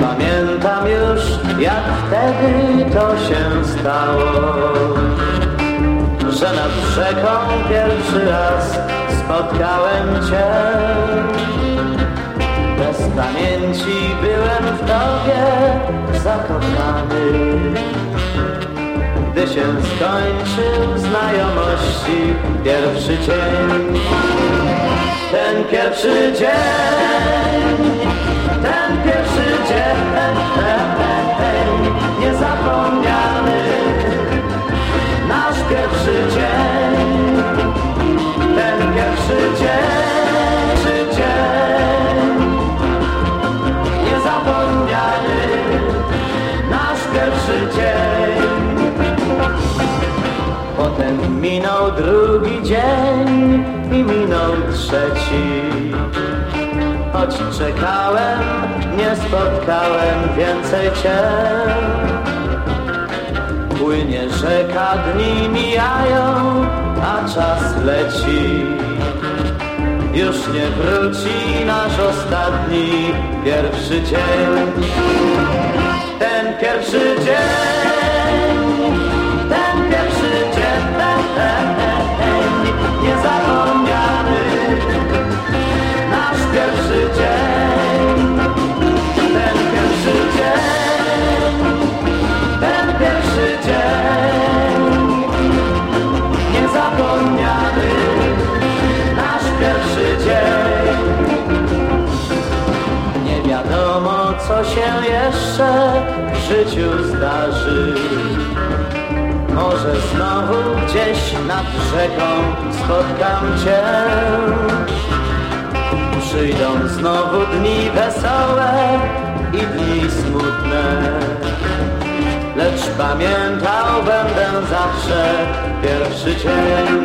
pamiętam już, jak wtedy to się stało, że nad rzeką pierwszy raz spotkałem Cię. Bez pamięci byłem w Tobie zakochany. Gdy się skończył znajomości pierwszy dzień, ten pierwszy dzień, ten pierwszy dzień, niezapomniany, nasz pierwszy dzień, ten pierwszy dzień, nasz pierwszy dzień. Drugi dzień i minął trzeci. Choć czekałem, nie spotkałem więcej cię. Płynie rzeka, dni mijają, a czas leci. Już nie wróci nasz ostatni pierwszy dzień. Wiadomo, co się jeszcze w życiu zdarzy. Może znowu gdzieś nad rzeką spotkam Cię. Przyjdą znowu dni wesołe i dni smutne. Lecz pamiętał będę zawsze pierwszy dzień.